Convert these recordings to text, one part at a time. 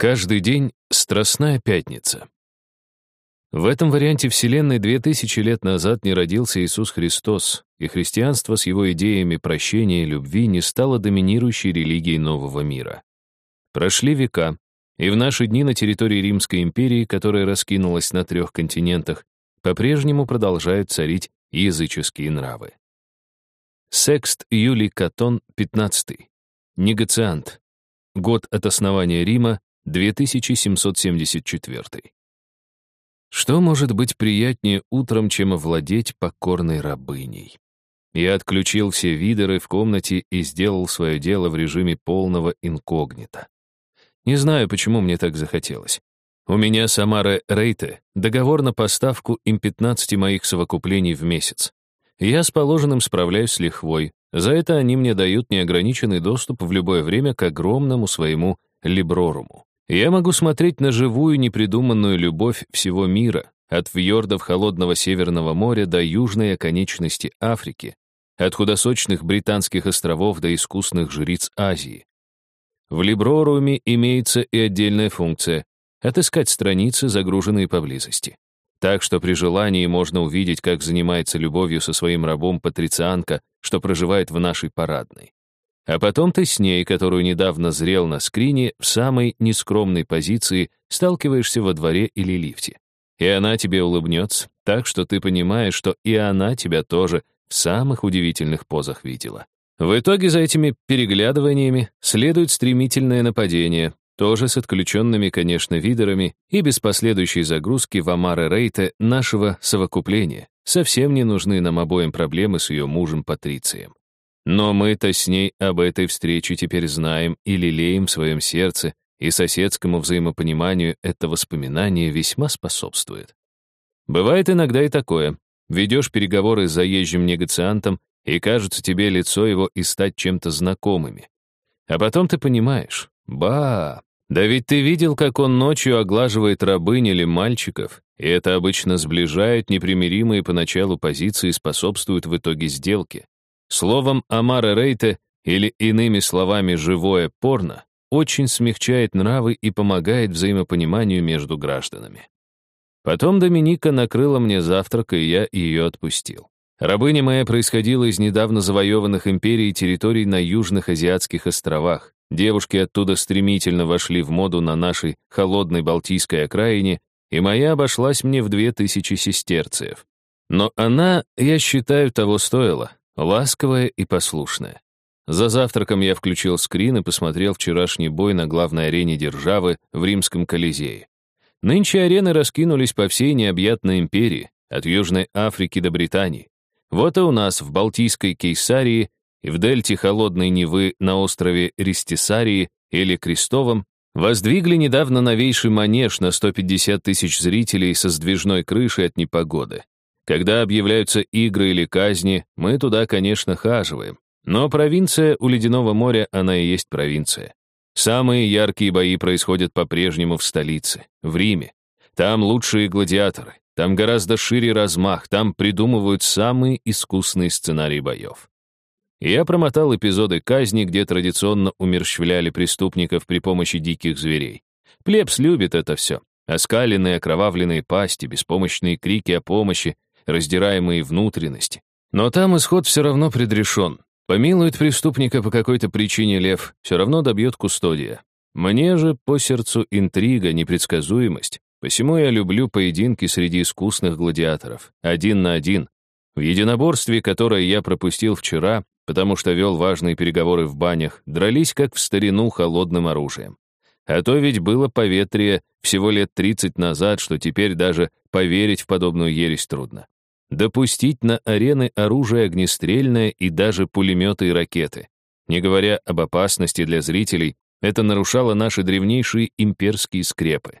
Каждый день — Страстная Пятница. В этом варианте Вселенной две тысячи лет назад не родился Иисус Христос, и христианство с его идеями прощения и любви не стало доминирующей религией нового мира. Прошли века, и в наши дни на территории Римской империи, которая раскинулась на трех континентах, по-прежнему продолжают царить языческие нравы. Секст Юлий Катон, 15. Негациант. Год от основания Рима 2774. Что может быть приятнее утром, чем овладеть покорной рабыней? Я отключил все видеры в комнате и сделал свое дело в режиме полного инкогнито. Не знаю, почему мне так захотелось. У меня с Амаре Рейте договор на поставку им 15 моих совокуплений в месяц. Я с положенным справляюсь с лихвой. За это они мне дают неограниченный доступ в любое время к огромному своему либроруму. Я могу смотреть на живую непридуманную любовь всего мира, от фьордов холодного Северного моря до южной оконечности Африки, от худосочных британских островов до искусных жриц Азии. В Либроруме имеется и отдельная функция — отыскать страницы, загруженные поблизости. Так что при желании можно увидеть, как занимается любовью со своим рабом патрицианка, что проживает в нашей парадной. А потом ты с ней, которую недавно зрел на скрине, в самой нескромной позиции сталкиваешься во дворе или лифте. И она тебе улыбнется, так что ты понимаешь, что и она тебя тоже в самых удивительных позах видела. В итоге за этими переглядываниями следует стремительное нападение, тоже с отключенными, конечно, видерами и без последующей загрузки в Амары Рейте нашего совокупления. Совсем не нужны нам обоим проблемы с ее мужем Патрицием. Но мы-то с ней об этой встрече теперь знаем и лелеем в своем сердце, и соседскому взаимопониманию это воспоминание весьма способствует. Бывает иногда и такое. Ведешь переговоры с заезжим негациантом, и кажется тебе лицо его и стать чем-то знакомыми. А потом ты понимаешь, ба, да ведь ты видел, как он ночью оглаживает рабынь или мальчиков, и это обычно сближает непримиримые поначалу позиции и способствует в итоге сделке. Словом, Амара Рейте, или иными словами «живое порно», очень смягчает нравы и помогает взаимопониманию между гражданами. Потом Доминика накрыла мне завтрак, и я ее отпустил. Рабыня моя происходила из недавно завоеванных империй территорий на южных азиатских островах. Девушки оттуда стремительно вошли в моду на нашей холодной Балтийской окраине, и моя обошлась мне в две тысячи сестерцев. Но она, я считаю, того стоила ласковая и послушная. За завтраком я включил скрин и посмотрел вчерашний бой на главной арене державы в Римском Колизее. Нынче арены раскинулись по всей необъятной империи, от Южной Африки до Британии. Вот и у нас в Балтийской Кейсарии и в дельте холодной Невы на острове Ристисарии или Крестовом воздвигли недавно новейший манеж на 150 тысяч зрителей со сдвижной крышей от непогоды. Когда объявляются игры или казни, мы туда, конечно, хаживаем. Но провинция у Ледяного моря, она и есть провинция. Самые яркие бои происходят по-прежнему в столице, в Риме. Там лучшие гладиаторы, там гораздо шире размах, там придумывают самые искусные сценарии боев. Я промотал эпизоды казни, где традиционно умерщвляли преступников при помощи диких зверей. Плебс любит это все. Оскаленные окровавленные пасти, беспомощные крики о помощи, раздираемые внутренности. Но там исход все равно предрешен. Помилует преступника по какой-то причине лев, все равно добьет кустодия. Мне же по сердцу интрига, непредсказуемость. Посему я люблю поединки среди искусных гладиаторов, один на один. В единоборстве, которое я пропустил вчера, потому что вел важные переговоры в банях, дрались как в старину холодным оружием. А то ведь было поветрие всего лет 30 назад, что теперь даже поверить в подобную ересь трудно допустить на арены оружие огнестрельное и даже пулеметы и ракеты. Не говоря об опасности для зрителей, это нарушало наши древнейшие имперские скрепы.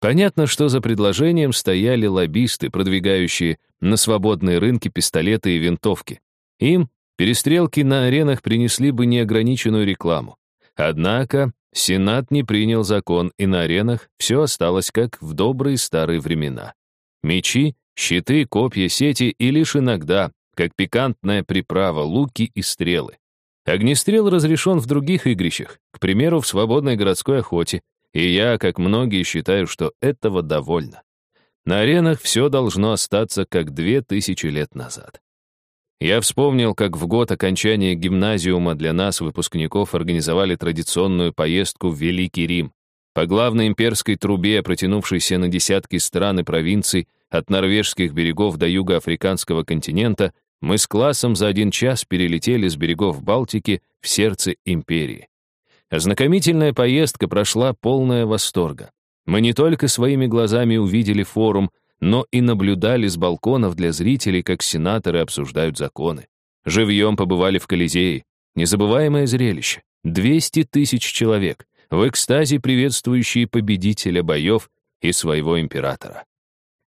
Понятно, что за предложением стояли лоббисты, продвигающие на свободные рынки пистолеты и винтовки. Им перестрелки на аренах принесли бы неограниченную рекламу. Однако Сенат не принял закон, и на аренах все осталось как в добрые старые времена. Мечи Щиты, копья, сети и лишь иногда, как пикантная приправа, луки и стрелы. Огнестрел разрешен в других игрищах, к примеру, в свободной городской охоте, И я, как многие, считаю, что этого довольно. На аренах все должно остаться, как две тысячи лет назад. Я вспомнил, как в год окончания гимназиума для нас, выпускников, организовали традиционную поездку в Великий Рим. По главной имперской трубе, протянувшейся на десятки стран и провинций, от норвежских берегов до юго-африканского континента, мы с классом за один час перелетели с берегов Балтики в сердце империи. Ознакомительная поездка прошла полная восторга. Мы не только своими глазами увидели форум, но и наблюдали с балконов для зрителей, как сенаторы обсуждают законы. Живьем побывали в Колизее. Незабываемое зрелище. 200 тысяч человек, в экстазе приветствующие победителя боев и своего императора.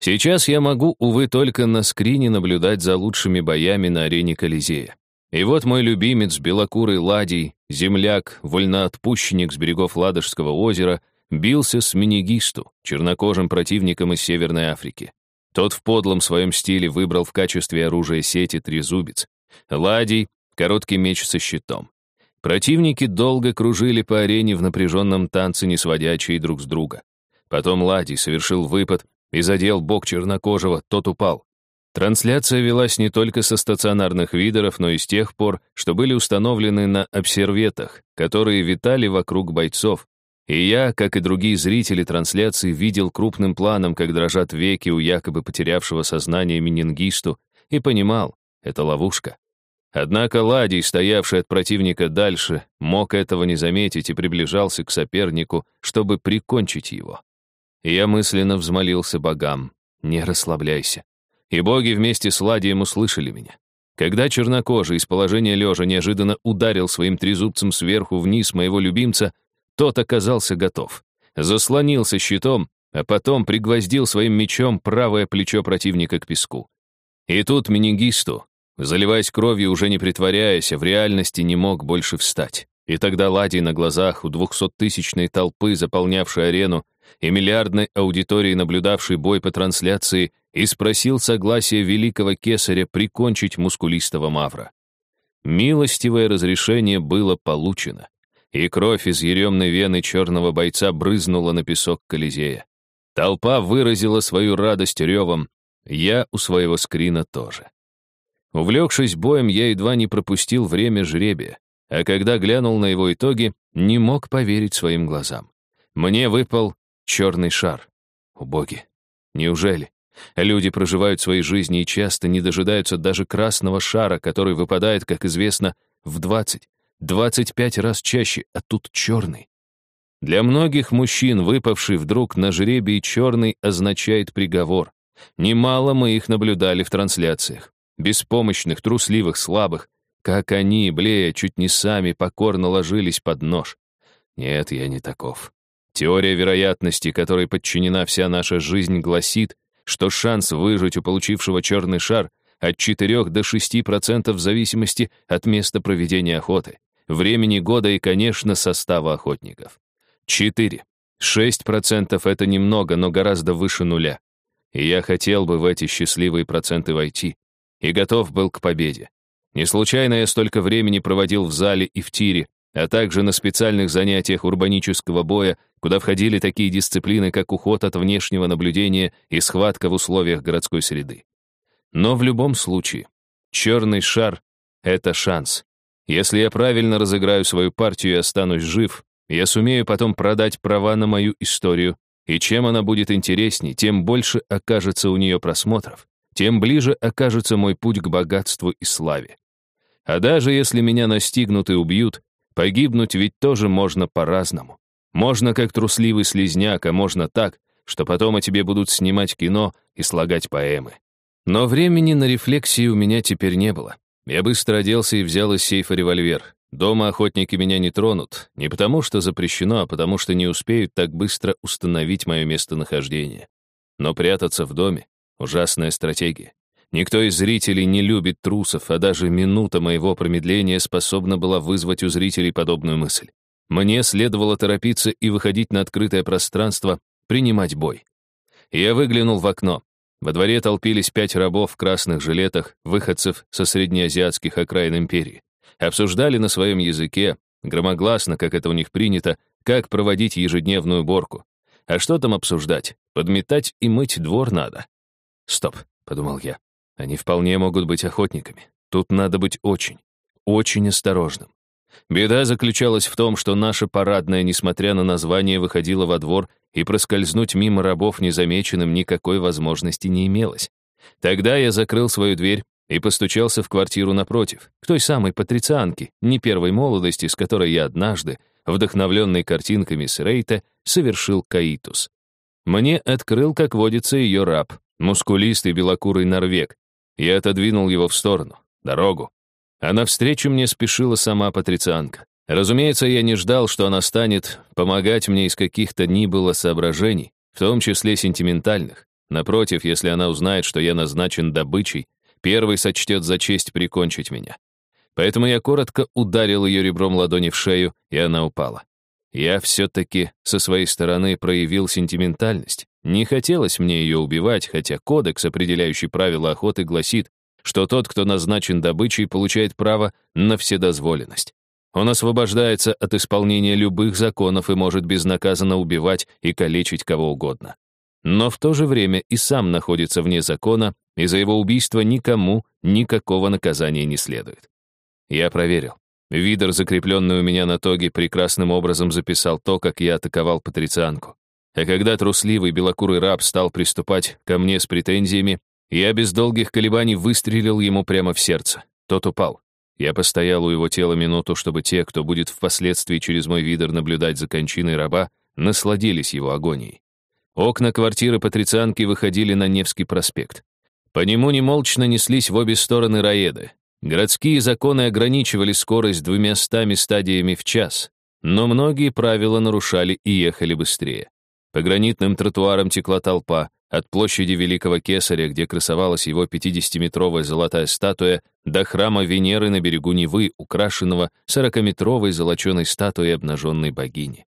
Сейчас я могу, увы, только на скрине наблюдать за лучшими боями на арене Колизея. И вот мой любимец, белокурый ладий, земляк, вольноотпущенник с берегов Ладожского озера — бился с Минигисту, чернокожим противником из Северной Африки. Тот в подлом своем стиле выбрал в качестве оружия сети трезубец. Ладий — короткий меч со щитом. Противники долго кружили по арене в напряженном танце, не сводя очей друг с друга. Потом Ладий совершил выпад и задел бок чернокожего, тот упал. Трансляция велась не только со стационарных видеров, но и с тех пор, что были установлены на обсерветах, которые витали вокруг бойцов, и я, как и другие зрители трансляции, видел крупным планом, как дрожат веки у якобы потерявшего сознание менингисту, и понимал, это ловушка. Однако Ладий, стоявший от противника дальше, мог этого не заметить и приближался к сопернику, чтобы прикончить его. И я мысленно взмолился богам, не расслабляйся. И боги вместе с Ладием услышали меня. Когда чернокожий из положения лежа неожиданно ударил своим трезубцем сверху вниз моего любимца, тот оказался готов. Заслонился щитом, а потом пригвоздил своим мечом правое плечо противника к песку. И тут Минигисту, заливаясь кровью, уже не притворяясь, а в реальности не мог больше встать. И тогда Ладий на глазах у двухсоттысячной толпы, заполнявшей арену, и миллиардной аудитории, наблюдавшей бой по трансляции, и спросил согласия великого кесаря прикончить мускулистого мавра. Милостивое разрешение было получено и кровь из еремной вены черного бойца брызнула на песок Колизея. Толпа выразила свою радость ревом, я у своего скрина тоже. Увлекшись боем, я едва не пропустил время жребия, а когда глянул на его итоги, не мог поверить своим глазам. Мне выпал черный шар. Убоги. Неужели? Люди проживают свои жизни и часто не дожидаются даже красного шара, который выпадает, как известно, в 20, 25 раз чаще, а тут черный. Для многих мужчин, выпавший вдруг на жребий черный, означает приговор. Немало мы их наблюдали в трансляциях. Беспомощных, трусливых, слабых. Как они, блея, чуть не сами покорно ложились под нож. Нет, я не таков. Теория вероятности, которой подчинена вся наша жизнь, гласит, что шанс выжить у получившего черный шар от 4 до 6% в зависимости от места проведения охоты времени года и, конечно, состава охотников. 4. 6% — это немного, но гораздо выше нуля. И я хотел бы в эти счастливые проценты войти. И готов был к победе. Не случайно я столько времени проводил в зале и в тире, а также на специальных занятиях урбанического боя, куда входили такие дисциплины, как уход от внешнего наблюдения и схватка в условиях городской среды. Но в любом случае, черный шар — это шанс. Если я правильно разыграю свою партию и останусь жив, я сумею потом продать права на мою историю, и чем она будет интересней, тем больше окажется у нее просмотров, тем ближе окажется мой путь к богатству и славе. А даже если меня настигнут и убьют, погибнуть ведь тоже можно по-разному. Можно как трусливый слезняк, а можно так, что потом о тебе будут снимать кино и слагать поэмы. Но времени на рефлексии у меня теперь не было. Я быстро оделся и взял из сейфа револьвер. Дома охотники меня не тронут, не потому что запрещено, а потому что не успеют так быстро установить мое местонахождение. Но прятаться в доме — ужасная стратегия. Никто из зрителей не любит трусов, а даже минута моего промедления способна была вызвать у зрителей подобную мысль. Мне следовало торопиться и выходить на открытое пространство, принимать бой. Я выглянул в окно. Во дворе толпились пять рабов в красных жилетах, выходцев со среднеазиатских окраин империи. Обсуждали на своем языке, громогласно, как это у них принято, как проводить ежедневную уборку. А что там обсуждать? Подметать и мыть двор надо. Стоп, подумал я. Они вполне могут быть охотниками. Тут надо быть очень, очень осторожным. Беда заключалась в том, что наша парадная, несмотря на название, выходила во двор, и проскользнуть мимо рабов незамеченным никакой возможности не имелось. Тогда я закрыл свою дверь и постучался в квартиру напротив, к той самой патрицианке, не первой молодости, с которой я однажды, вдохновленный картинками с Рейта, совершил каитус. Мне открыл, как водится, ее раб, мускулистый белокурый норвег. Я отодвинул его в сторону, дорогу. А навстречу мне спешила сама патрицианка. Разумеется, я не ждал, что она станет помогать мне из каких-то ни было соображений, в том числе сентиментальных. Напротив, если она узнает, что я назначен добычей, первый сочтет за честь прикончить меня. Поэтому я коротко ударил ее ребром ладони в шею, и она упала. Я все-таки со своей стороны проявил сентиментальность. Не хотелось мне ее убивать, хотя кодекс, определяющий правила охоты, гласит, что тот, кто назначен добычей, получает право на вседозволенность. Он освобождается от исполнения любых законов и может безнаказанно убивать и калечить кого угодно. Но в то же время и сам находится вне закона, и за его убийство никому никакого наказания не следует. Я проверил. Видер, закрепленный у меня на тоге, прекрасным образом записал то, как я атаковал патрицианку. А когда трусливый белокурый раб стал приступать ко мне с претензиями, я без долгих колебаний выстрелил ему прямо в сердце. Тот упал. Я постоял у его тела минуту, чтобы те, кто будет впоследствии через мой видер наблюдать за кончиной раба, насладились его агонией. Окна квартиры патрицианки выходили на Невский проспект. По нему немолчно неслись в обе стороны раеды. Городские законы ограничивали скорость двумя стами стадиями в час, но многие правила нарушали и ехали быстрее. По гранитным тротуарам текла толпа, от площади Великого Кесаря, где красовалась его 50-метровая золотая статуя, до храма Венеры на берегу Невы, украшенного 40-метровой золоченой статуей обнаженной богини.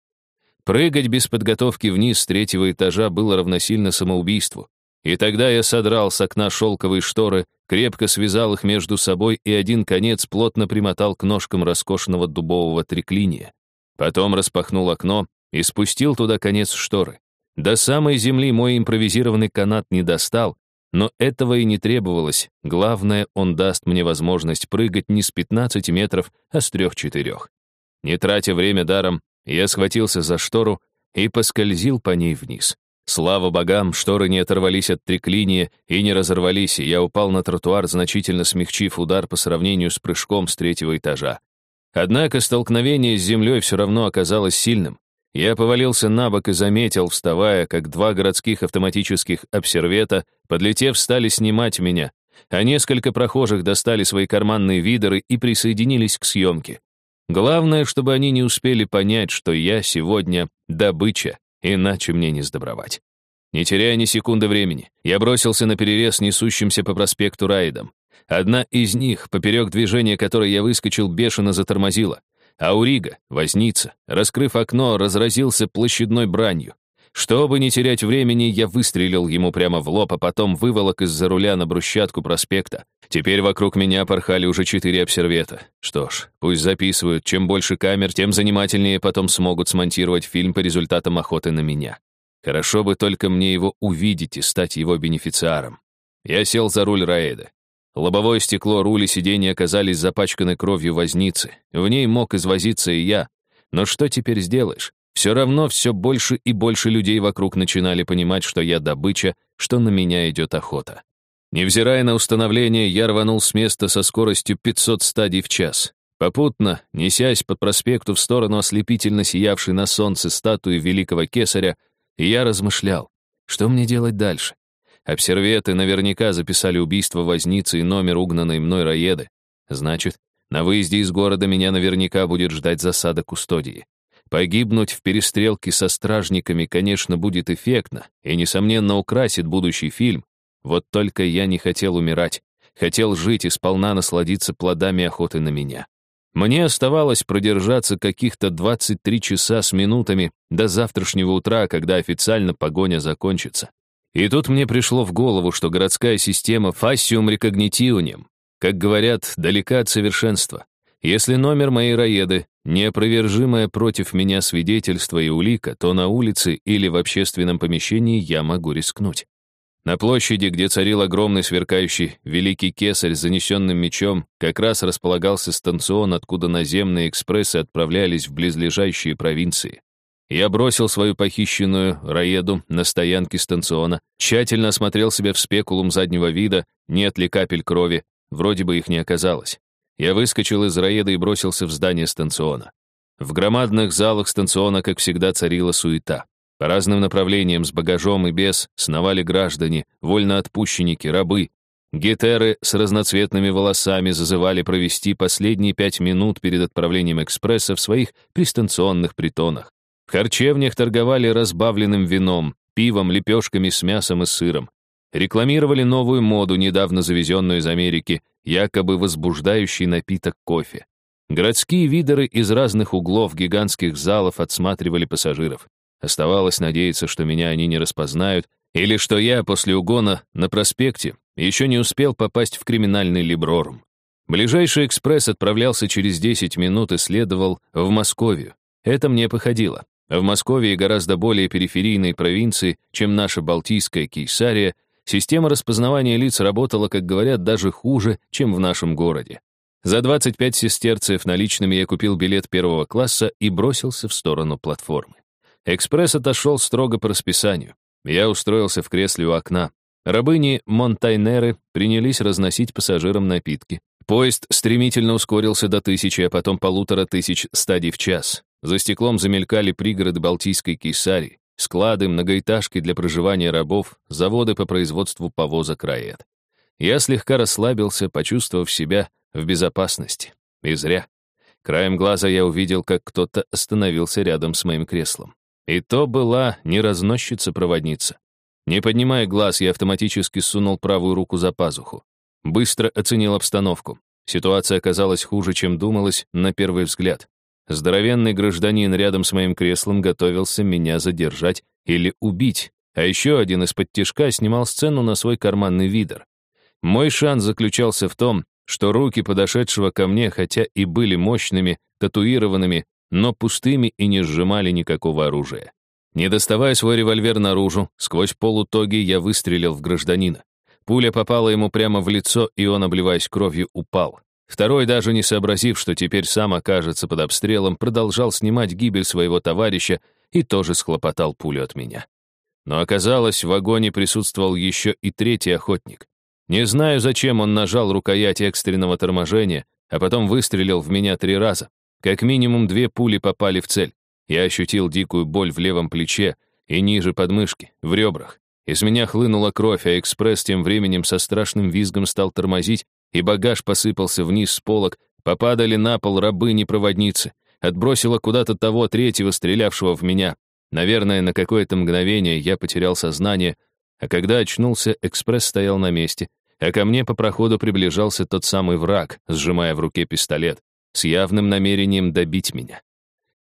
Прыгать без подготовки вниз с третьего этажа было равносильно самоубийству. И тогда я содрал с окна шелковые шторы, крепко связал их между собой и один конец плотно примотал к ножкам роскошного дубового треклиния. Потом распахнул окно и спустил туда конец шторы. До самой земли мой импровизированный канат не достал, но этого и не требовалось. Главное, он даст мне возможность прыгать не с 15 метров, а с 3-4. Не тратя время даром, я схватился за штору и поскользил по ней вниз. Слава богам, шторы не оторвались от треклиния и не разорвались, и я упал на тротуар, значительно смягчив удар по сравнению с прыжком с третьего этажа. Однако столкновение с землей все равно оказалось сильным. Я повалился на бок и заметил, вставая, как два городских автоматических обсервета, подлетев, стали снимать меня, а несколько прохожих достали свои карманные видеры и присоединились к съемке. Главное, чтобы они не успели понять, что я сегодня добыча, иначе мне не сдобровать. Не теряя ни секунды времени, я бросился на перерез несущимся по проспекту Райдом. Одна из них, поперек движения которой я выскочил, бешено затормозила. Аурига, возница, раскрыв окно, разразился площадной бранью. Чтобы не терять времени, я выстрелил ему прямо в лоб, а потом выволок из-за руля на брусчатку проспекта. Теперь вокруг меня порхали уже четыре обсервета. Что ж, пусть записывают. Чем больше камер, тем занимательнее потом смогут смонтировать фильм по результатам охоты на меня. Хорошо бы только мне его увидеть и стать его бенефициаром. Я сел за руль Раэда. Лобовое стекло, руль и сиденье оказались запачканы кровью возницы. В ней мог извозиться и я. Но что теперь сделаешь? Все равно все больше и больше людей вокруг начинали понимать, что я добыча, что на меня идет охота. Невзирая на установление, я рванул с места со скоростью 500 стадий в час. Попутно, несясь по проспекту в сторону ослепительно сиявшей на солнце статуи великого кесаря, я размышлял, что мне делать дальше. Обсерветы наверняка записали убийство возницы и номер угнанной мной Раеды. Значит, на выезде из города меня наверняка будет ждать засада кустодии. Погибнуть в перестрелке со стражниками, конечно, будет эффектно и, несомненно, украсит будущий фильм. Вот только я не хотел умирать. Хотел жить и сполна насладиться плодами охоты на меня. Мне оставалось продержаться каких-то 23 часа с минутами до завтрашнего утра, когда официально погоня закончится. И тут мне пришло в голову, что городская система фасиум рекогнитионем, как говорят, далека от совершенства. Если номер моей роеды — неопровержимое против меня свидетельство и улика, то на улице или в общественном помещении я могу рискнуть. На площади, где царил огромный сверкающий великий кесарь с занесенным мечом, как раз располагался станцион, откуда наземные экспрессы отправлялись в близлежащие провинции. Я бросил свою похищенную Раеду на стоянке станциона, тщательно осмотрел себя в спекулум заднего вида, нет ли капель крови, вроде бы их не оказалось. Я выскочил из Раеды и бросился в здание станциона. В громадных залах станциона, как всегда, царила суета. По разным направлениям с багажом и без сновали граждане, вольноотпущенники, рабы. Гетеры с разноцветными волосами зазывали провести последние пять минут перед отправлением экспресса в своих пристанционных притонах. В харчевнях торговали разбавленным вином, пивом, лепешками с мясом и сыром. Рекламировали новую моду, недавно завезенную из Америки, якобы возбуждающий напиток кофе. Городские видеры из разных углов гигантских залов отсматривали пассажиров. Оставалось надеяться, что меня они не распознают, или что я после угона на проспекте еще не успел попасть в криминальный либрорум. Ближайший экспресс отправлялся через 10 минут и следовал в Московию. Это мне походило. В Москве гораздо более периферийной провинции, чем наша Балтийская Кейсария, система распознавания лиц работала, как говорят, даже хуже, чем в нашем городе. За 25 сестерцев наличными я купил билет первого класса и бросился в сторону платформы. Экспресс отошел строго по расписанию. Я устроился в кресле у окна. Рабыни Монтайнеры принялись разносить пассажирам напитки. Поезд стремительно ускорился до тысячи, а потом полутора тысяч стадий в час. За стеклом замелькали пригороды Балтийской Кейсарии, склады, многоэтажки для проживания рабов, заводы по производству повозок Раэт. Я слегка расслабился, почувствовав себя в безопасности. И зря. Краем глаза я увидел, как кто-то остановился рядом с моим креслом. И то была не разносчица-проводница. Не поднимая глаз, я автоматически сунул правую руку за пазуху. Быстро оценил обстановку. Ситуация оказалась хуже, чем думалось на первый взгляд. Здоровенный гражданин рядом с моим креслом готовился меня задержать или убить, а еще один из-под снимал сцену на свой карманный видер. Мой шанс заключался в том, что руки подошедшего ко мне, хотя и были мощными, татуированными, но пустыми и не сжимали никакого оружия. Не доставая свой револьвер наружу, сквозь полутоги я выстрелил в гражданина. Пуля попала ему прямо в лицо, и он, обливаясь кровью, упал. Второй, даже не сообразив, что теперь сам окажется под обстрелом, продолжал снимать гибель своего товарища и тоже схлопотал пулю от меня. Но оказалось, в вагоне присутствовал еще и третий охотник. Не знаю, зачем он нажал рукоять экстренного торможения, а потом выстрелил в меня три раза. Как минимум две пули попали в цель. Я ощутил дикую боль в левом плече и ниже подмышки, в ребрах. Из меня хлынула кровь, а экспресс тем временем со страшным визгом стал тормозить, и багаж посыпался вниз с полок, попадали на пол рабыни-проводницы, отбросило куда-то того третьего, стрелявшего в меня. Наверное, на какое-то мгновение я потерял сознание, а когда очнулся, экспресс стоял на месте, а ко мне по проходу приближался тот самый враг, сжимая в руке пистолет с явным намерением добить меня.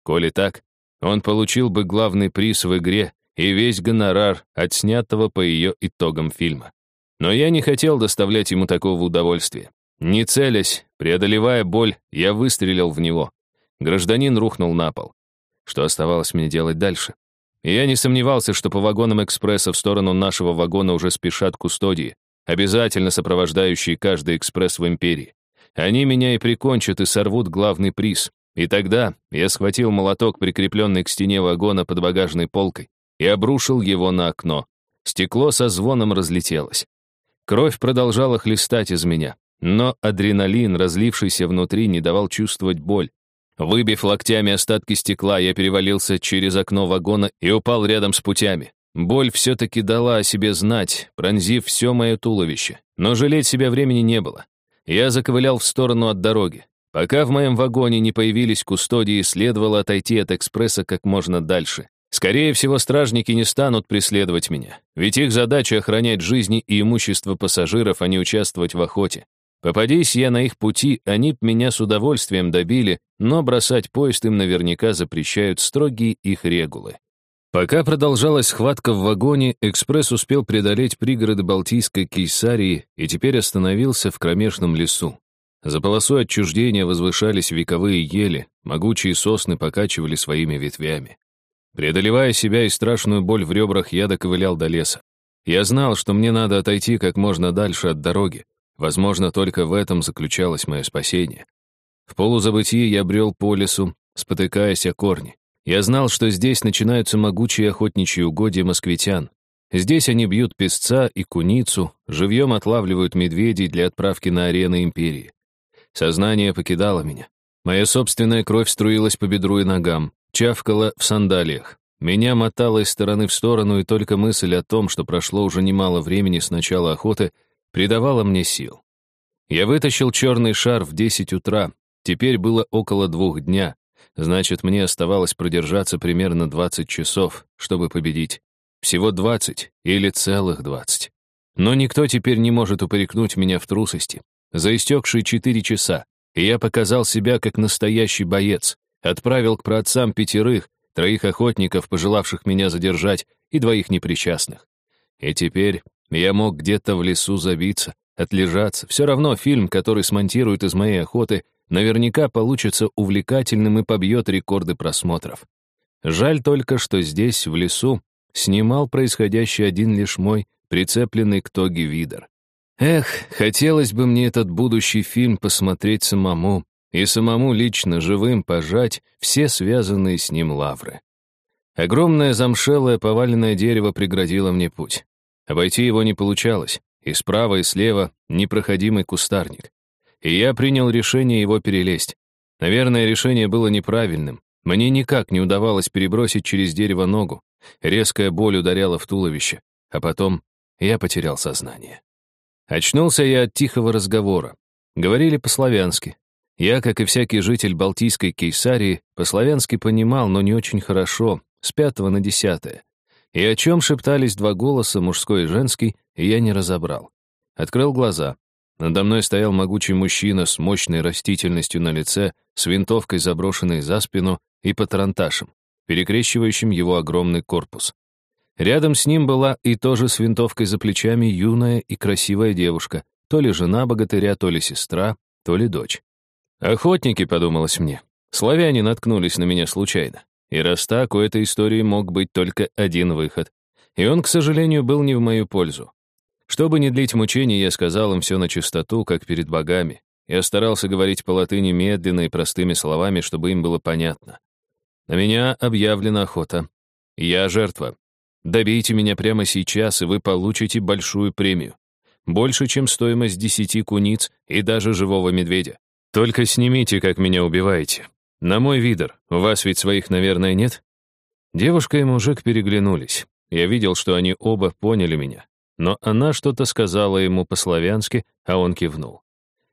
Коли так, он получил бы главный приз в игре и весь гонорар, отснятого по ее итогам фильма. Но я не хотел доставлять ему такого удовольствия. Не целясь, преодолевая боль, я выстрелил в него. Гражданин рухнул на пол. Что оставалось мне делать дальше? я не сомневался, что по вагонам экспресса в сторону нашего вагона уже спешат кустодии, обязательно сопровождающие каждый экспресс в империи. Они меня и прикончат и сорвут главный приз. И тогда я схватил молоток, прикрепленный к стене вагона под багажной полкой, и обрушил его на окно. Стекло со звоном разлетелось. Кровь продолжала хлестать из меня, но адреналин, разлившийся внутри, не давал чувствовать боль. Выбив локтями остатки стекла, я перевалился через окно вагона и упал рядом с путями. Боль все-таки дала о себе знать, пронзив все мое туловище. Но жалеть себя времени не было. Я заковылял в сторону от дороги. Пока в моем вагоне не появились кустодии, следовало отойти от экспресса как можно дальше. Скорее всего, стражники не станут преследовать меня, ведь их задача охранять жизни и имущество пассажиров, а не участвовать в охоте. Попадись я на их пути, они б меня с удовольствием добили, но бросать поезд им наверняка запрещают строгие их регулы. Пока продолжалась схватка в вагоне, экспресс успел преодолеть пригороды Балтийской Кейсарии и теперь остановился в кромешном лесу. За полосой отчуждения возвышались вековые ели, могучие сосны покачивали своими ветвями. Преодолевая себя и страшную боль в ребрах, я доковылял до леса. Я знал, что мне надо отойти как можно дальше от дороги. Возможно, только в этом заключалось мое спасение. В полузабытии я брел по лесу, спотыкаясь о корни. Я знал, что здесь начинаются могучие охотничьи угодья москвитян. Здесь они бьют песца и куницу, живьем отлавливают медведей для отправки на арены империи. Сознание покидало меня. Моя собственная кровь струилась по бедру и ногам, чавкала в сандалиях. Меня мотало из стороны в сторону, и только мысль о том, что прошло уже немало времени с начала охоты, придавала мне сил. Я вытащил черный шар в 10 утра. Теперь было около двух дня. Значит, мне оставалось продержаться примерно 20 часов, чтобы победить. Всего 20 или целых 20. Но никто теперь не может упрекнуть меня в трусости. За истекшие 4 часа я показал себя как настоящий боец, отправил к праотцам пятерых, троих охотников, пожелавших меня задержать, и двоих непричастных. И теперь я мог где-то в лесу забиться, отлежаться. Все равно фильм, который смонтируют из моей охоты, наверняка получится увлекательным и побьет рекорды просмотров. Жаль только, что здесь, в лесу, снимал происходящее один лишь мой прицепленный к тоге видер. Эх, хотелось бы мне этот будущий фильм посмотреть самому, и самому лично живым пожать все связанные с ним лавры. Огромное замшелое поваленное дерево преградило мне путь. Обойти его не получалось, и справа, и слева непроходимый кустарник. И я принял решение его перелезть. Наверное, решение было неправильным. Мне никак не удавалось перебросить через дерево ногу. Резкая боль ударяла в туловище, а потом я потерял сознание. Очнулся я от тихого разговора. Говорили по-славянски, я, как и всякий житель Балтийской Кейсарии, по-славянски понимал, но не очень хорошо, с пятого на десятое. И о чем шептались два голоса, мужской и женский, я не разобрал. Открыл глаза. Надо мной стоял могучий мужчина с мощной растительностью на лице, с винтовкой, заброшенной за спину, и патронташем, перекрещивающим его огромный корпус. Рядом с ним была и тоже с винтовкой за плечами юная и красивая девушка, то ли жена богатыря, то ли сестра, то ли дочь. Охотники, подумалось мне. Славяне наткнулись на меня случайно. И раз так, у этой истории мог быть только один выход. И он, к сожалению, был не в мою пользу. Чтобы не длить мучений, я сказал им все на чистоту, как перед богами. Я старался говорить по латыни медленно и простыми словами, чтобы им было понятно. На меня объявлена охота. Я жертва. Добейте меня прямо сейчас, и вы получите большую премию. Больше, чем стоимость десяти куниц и даже живого медведя. Только снимите, как меня убиваете. На мой видер. У вас ведь своих, наверное, нет? Девушка и мужик переглянулись. Я видел, что они оба поняли меня. Но она что-то сказала ему по-славянски, а он кивнул.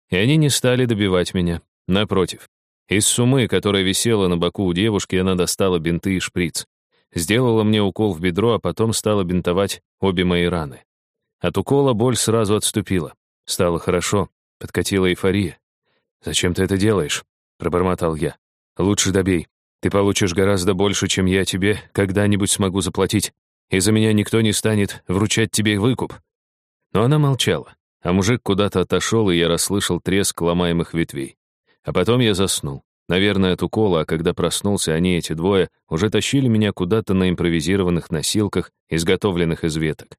И они не стали добивать меня. Напротив. Из сумы, которая висела на боку у девушки, она достала бинты и шприц. Сделала мне укол в бедро, а потом стала бинтовать обе мои раны. От укола боль сразу отступила. Стало хорошо, подкатила эйфория. «Зачем ты это делаешь?» — пробормотал я. «Лучше добей. Ты получишь гораздо больше, чем я тебе когда-нибудь смогу заплатить. И за меня никто не станет вручать тебе выкуп». Но она молчала, а мужик куда-то отошел, и я расслышал треск ломаемых ветвей. А потом я заснул. Наверное, от укола, а когда проснулся, они, эти двое, уже тащили меня куда-то на импровизированных носилках, изготовленных из веток.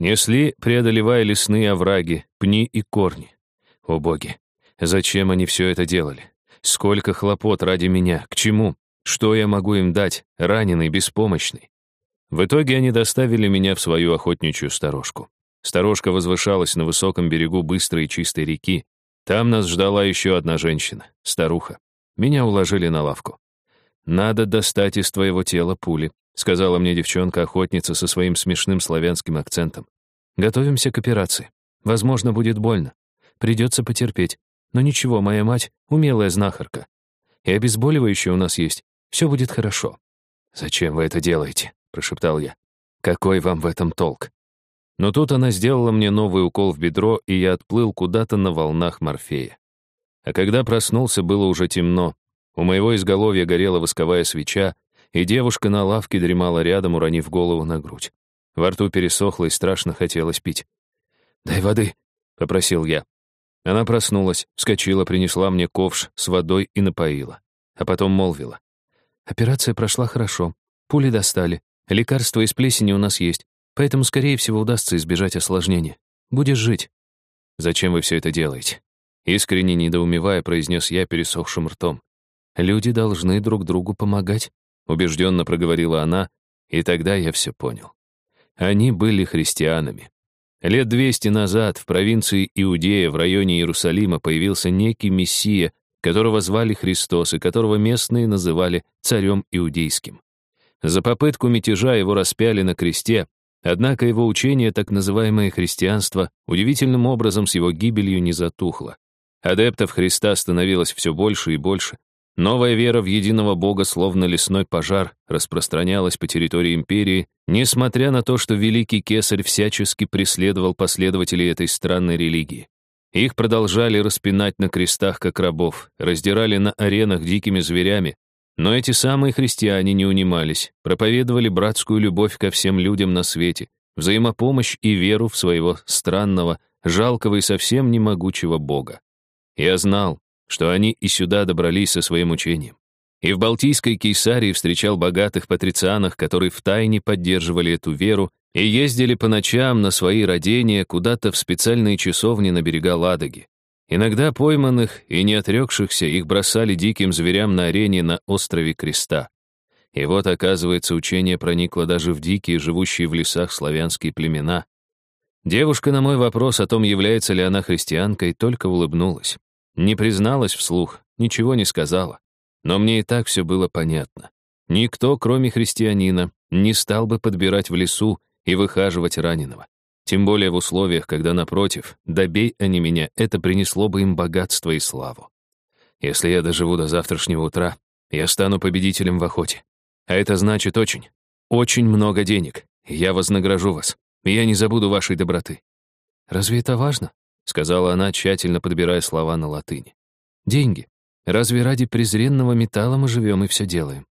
Несли, преодолевая лесные овраги, пни и корни. О боги, Зачем они все это делали? Сколько хлопот ради меня? К чему? Что я могу им дать, раненый, беспомощный? В итоге они доставили меня в свою охотничью сторожку. Сторожка возвышалась на высоком берегу быстрой и чистой реки. Там нас ждала еще одна женщина, старуха. Меня уложили на лавку. «Надо достать из твоего тела пули», сказала мне девчонка-охотница со своим смешным славянским акцентом. «Готовимся к операции. Возможно, будет больно. Придется потерпеть. Но ничего, моя мать — умелая знахарка. И обезболивающее у нас есть. Все будет хорошо». «Зачем вы это делаете?» — прошептал я. «Какой вам в этом толк?» Но тут она сделала мне новый укол в бедро, и я отплыл куда-то на волнах морфея. А когда проснулся, было уже темно. У моего изголовья горела восковая свеча, и девушка на лавке дремала рядом, уронив голову на грудь. Во рту пересохло и страшно хотелось пить. «Дай воды», — попросил я. Она проснулась, вскочила, принесла мне ковш с водой и напоила. А потом молвила. «Операция прошла хорошо. Пули достали. Лекарства из плесени у нас есть. Поэтому, скорее всего, удастся избежать осложнения. Будешь жить». «Зачем вы все это делаете?» Искренне недоумевая, произнес я пересохшим ртом. «Люди должны друг другу помогать», — убежденно проговорила она, и тогда я все понял. Они были христианами. Лет двести назад в провинции Иудея в районе Иерусалима появился некий мессия, которого звали Христос и которого местные называли царем иудейским. За попытку мятежа его распяли на кресте, однако его учение, так называемое христианство, удивительным образом с его гибелью не затухло. Адептов Христа становилось все больше и больше, Новая вера в единого Бога, словно лесной пожар, распространялась по территории империи, несмотря на то, что великий кесарь всячески преследовал последователей этой странной религии. Их продолжали распинать на крестах, как рабов, раздирали на аренах дикими зверями, но эти самые христиане не унимались, проповедовали братскую любовь ко всем людям на свете, взаимопомощь и веру в своего странного, жалкого и совсем не могучего Бога. Я знал, что они и сюда добрались со своим учением. И в Балтийской Кейсарии встречал богатых патрицианах, которые втайне поддерживали эту веру и ездили по ночам на свои родения куда-то в специальные часовни на берега Ладоги. Иногда пойманных и не отрекшихся их бросали диким зверям на арене на острове Креста. И вот, оказывается, учение проникло даже в дикие, живущие в лесах славянские племена. Девушка на мой вопрос о том, является ли она христианкой, только улыбнулась. Не призналась вслух, ничего не сказала. Но мне и так все было понятно. Никто, кроме христианина, не стал бы подбирать в лесу и выхаживать раненого. Тем более в условиях, когда, напротив, добей они меня, это принесло бы им богатство и славу. Если я доживу до завтрашнего утра, я стану победителем в охоте. А это значит очень, очень много денег. Я вознагражу вас. Я не забуду вашей доброты. Разве это важно? Сказала она, тщательно подбирая слова на латыни. Деньги. Разве ради презренного металла мы живем и все делаем?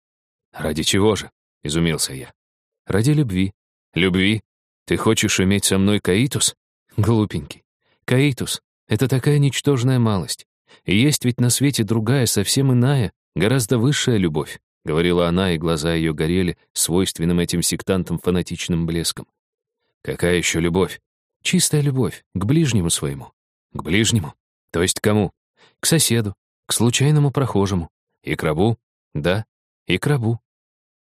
Ради чего же? Изумился я. Ради любви. Любви? Ты хочешь иметь со мной каитус? Глупенький. Каитус — это такая ничтожная малость. И есть ведь на свете другая, совсем иная, гораздо высшая любовь, говорила она, и глаза ее горели свойственным этим сектантам фанатичным блеском. Какая еще любовь? Чистая любовь к ближнему своему. К ближнему? То есть кому? К соседу, к случайному прохожему. И к рабу? Да, и к рабу.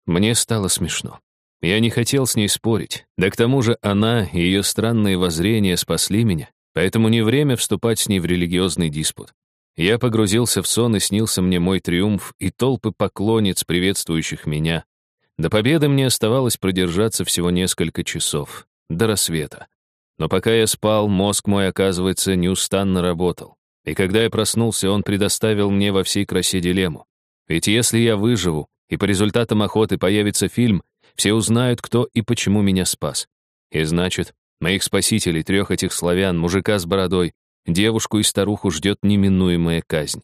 Мне стало смешно. Я не хотел с ней спорить. Да к тому же она и ее странные воззрения спасли меня, поэтому не время вступать с ней в религиозный диспут. Я погрузился в сон, и снился мне мой триумф и толпы поклонниц, приветствующих меня. До победы мне оставалось продержаться всего несколько часов, до рассвета. Но пока я спал, мозг мой, оказывается, неустанно работал. И когда я проснулся, он предоставил мне во всей красе дилемму. Ведь если я выживу, и по результатам охоты появится фильм, все узнают, кто и почему меня спас. И значит, моих спасителей, трех этих славян, мужика с бородой, девушку и старуху ждет неминуемая казнь.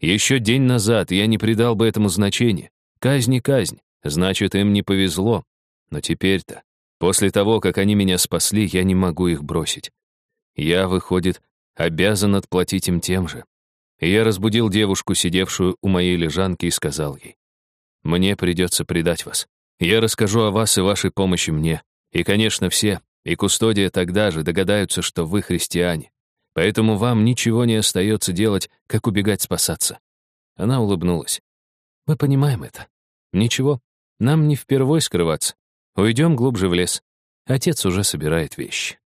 Еще день назад я не придал бы этому значения. Казнь и казнь, значит, им не повезло. Но теперь-то После того, как они меня спасли, я не могу их бросить. Я, выходит, обязан отплатить им тем же. И я разбудил девушку, сидевшую у моей лежанки, и сказал ей, «Мне придется предать вас. Я расскажу о вас и вашей помощи мне. И, конечно, все, и кустодия тогда же догадаются, что вы христиане. Поэтому вам ничего не остается делать, как убегать спасаться». Она улыбнулась. «Мы понимаем это. Ничего, нам не впервой скрываться. Уйдем глубже в лес. Отец уже собирает вещи.